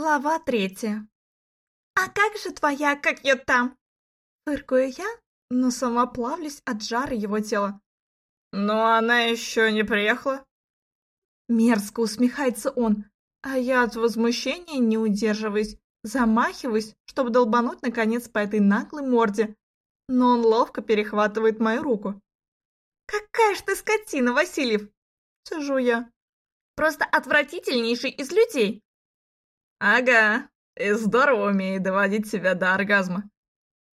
Глава третья. «А как же твоя, как я там?» Фыркаю я, но сама плавлюсь от жара его тела. «Но она еще не приехала?» Мерзко усмехается он, а я от возмущения не удерживаюсь, замахиваюсь, чтобы долбануть наконец по этой наглой морде, но он ловко перехватывает мою руку. «Какая ж ты скотина, Васильев!» — сижу я. «Просто отвратительнейший из людей!» «Ага, и здорово умеет доводить себя до оргазма».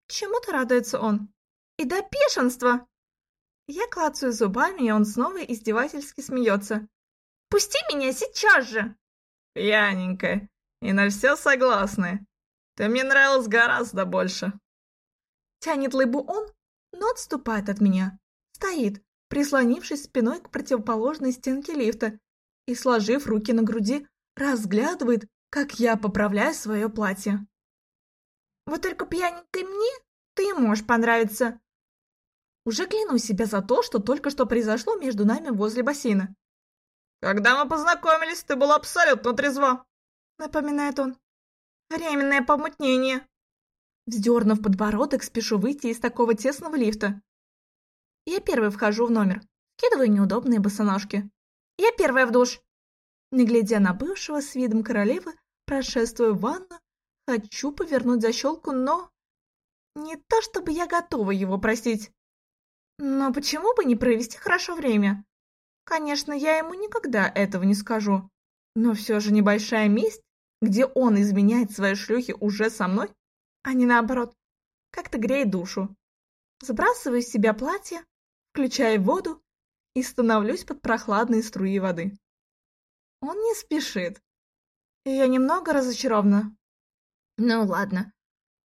Чему-то радуется он. «И до бешенства!» Я клацаю зубами, и он снова издевательски смеется. «Пусти меня сейчас же!» «Пьяненькая, и на все согласны. Ты мне нравилась гораздо больше». Тянет лыбу он, но отступает от меня. Стоит, прислонившись спиной к противоположной стенке лифта и, сложив руки на груди, разглядывает, как я поправляю свое платье. Вот только пьяненькой мне ты можешь понравиться. Уже кляну себя за то, что только что произошло между нами возле бассейна. «Когда мы познакомились, ты была абсолютно трезва», — напоминает он. «Временное помутнение». Вздернув подбородок, спешу выйти из такого тесного лифта. Я первый вхожу в номер, скидываю неудобные босоножки. Я первая в душ. Не глядя на бывшего с видом королевы, прошествую в ванну, хочу повернуть защелку, но... Не то чтобы я готова его простить. Но почему бы не провести хорошо время? Конечно, я ему никогда этого не скажу. Но все же небольшая месть, где он изменяет свои шлюхи уже со мной, а не наоборот, как-то греет душу. Сбрасываю с себя платье, включаю воду и становлюсь под прохладные струи воды. Он не спешит. Я немного разочарована. Ну ладно.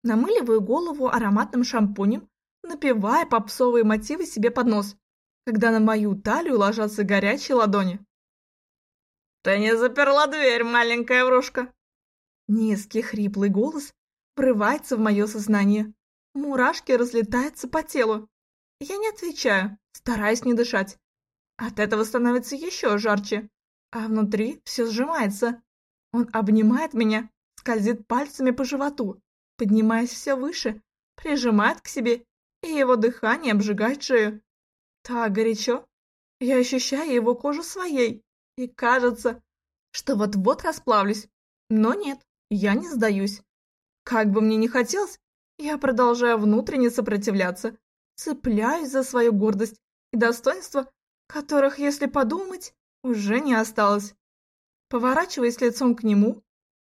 Намыливаю голову ароматным шампунем, напевая попсовые мотивы себе под нос, когда на мою талию ложатся горячие ладони. «Ты не заперла дверь, маленькая врушка!» Низкий хриплый голос врывается в мое сознание. Мурашки разлетаются по телу. Я не отвечаю, стараюсь не дышать. От этого становится еще жарче а внутри все сжимается. Он обнимает меня, скользит пальцами по животу, поднимаясь все выше, прижимает к себе, и его дыхание обжигает шею. Так горячо. Я ощущаю его кожу своей, и кажется, что вот-вот расплавлюсь. Но нет, я не сдаюсь. Как бы мне ни хотелось, я продолжаю внутренне сопротивляться, цепляюсь за свою гордость и достоинство, которых, если подумать, уже не осталось. Поворачиваясь лицом к нему,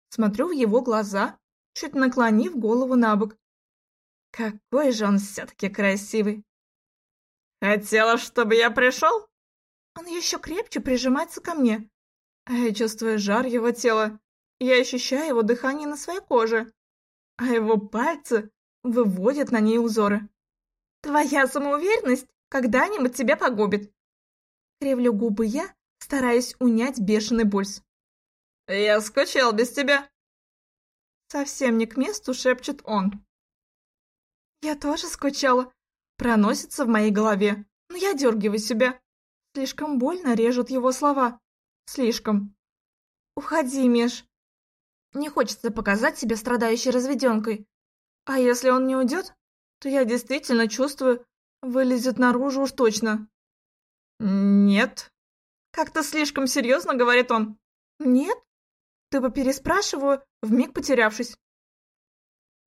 смотрю в его глаза, чуть наклонив голову на бок. Какой же он все-таки красивый. «Хотела, чтобы я пришел?» Он еще крепче прижимается ко мне, а я чувствую жар его тела. Я ощущаю его дыхание на своей коже, а его пальцы выводят на ней узоры. «Твоя самоуверенность когда-нибудь тебя погубит!» Кривлю губы я, стараясь унять бешеный пульс. «Я скучал без тебя!» Совсем не к месту шепчет он. «Я тоже скучала!» Проносится в моей голове, но я дергиваю себя. Слишком больно режут его слова. Слишком. «Уходи, Миш!» Не хочется показать себя страдающей разведенкой. А если он не уйдет, то я действительно чувствую, вылезет наружу уж точно. «Нет», как-то слишком серьезно, говорит он. Нет? Ты бы переспрашиваю, вмиг потерявшись.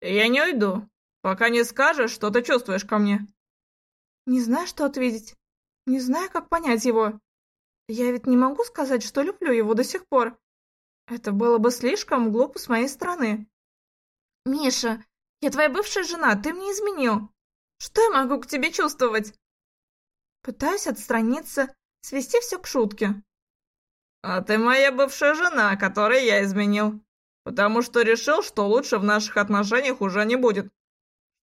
Я не уйду, пока не скажешь, что ты чувствуешь ко мне. Не знаю, что ответить. Не знаю, как понять его. Я ведь не могу сказать, что люблю его до сих пор. Это было бы слишком глупо с моей стороны. Миша, я твоя бывшая жена, ты мне изменил. Что я могу к тебе чувствовать? Пытаюсь отстраниться, свести все к шутке. «А ты моя бывшая жена, которой я изменил, потому что решил, что лучше в наших отношениях уже не будет,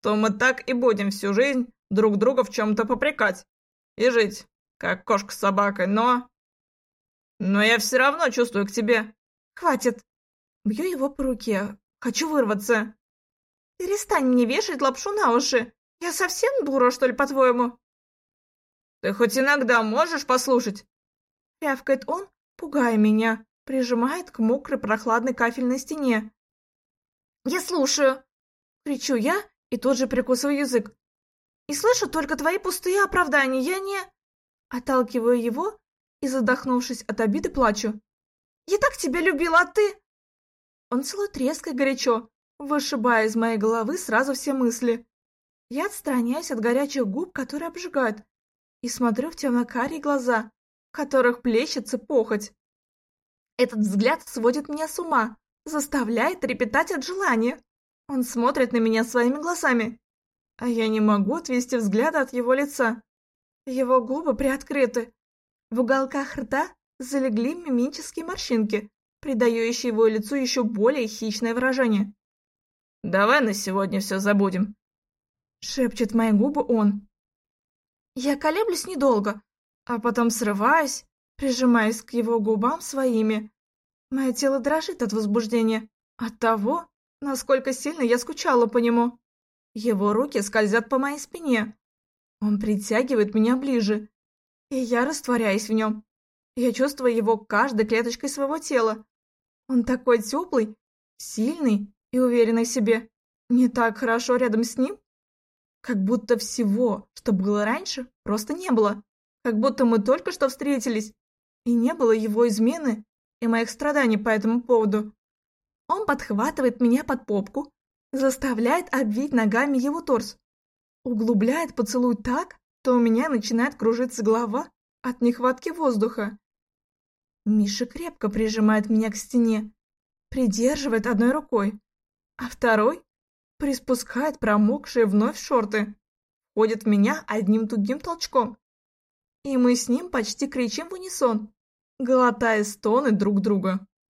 что мы так и будем всю жизнь друг друга в чем-то попрекать и жить, как кошка с собакой, но... Но я все равно чувствую к тебе». «Хватит!» Бью его по руке. Хочу вырваться. «Перестань мне вешать лапшу на уши. Я совсем дура, что ли, по-твоему?» Ты хоть иногда можешь послушать?» Рявкает он, пугая меня. прижимает к мокрой прохладной кафельной стене. «Я слушаю!» — кричу я и тут же прикусываю язык. «И слышу только твои пустые оправдания, я не...» Отталкиваю его и, задохнувшись от обиды, плачу. «Я так тебя любила, а ты...» Он целует резко и горячо, вышибая из моей головы сразу все мысли. Я отстраняюсь от горячих губ, которые обжигают, и смотрю в темно-карие глаза, которых плещется похоть. Этот взгляд сводит меня с ума, заставляет трепетать от желания. Он смотрит на меня своими глазами, а я не могу отвести взгляда от его лица. Его губы приоткрыты. В уголках рта залегли мимические морщинки, придающие его лицу еще более хищное выражение. «Давай на сегодня все забудем», — шепчет мои губы он. Я колеблюсь недолго, а потом срываюсь, прижимаясь к его губам своими. Мое тело дрожит от возбуждения, от того, насколько сильно я скучала по нему. Его руки скользят по моей спине. Он притягивает меня ближе, и я растворяюсь в нем. Я чувствую его каждой клеточкой своего тела. Он такой теплый, сильный и уверенный в себе. Не так хорошо рядом с ним? Как будто всего, что было раньше, просто не было. Как будто мы только что встретились, и не было его измены и моих страданий по этому поводу. Он подхватывает меня под попку, заставляет обвить ногами его торс, углубляет поцелуй так, что у меня начинает кружиться голова от нехватки воздуха. Миша крепко прижимает меня к стене, придерживает одной рукой, а второй приспускает промокшие вновь шорты, входит в меня одним тугим толчком. И мы с ним почти кричим в унисон, глотая стоны друг друга.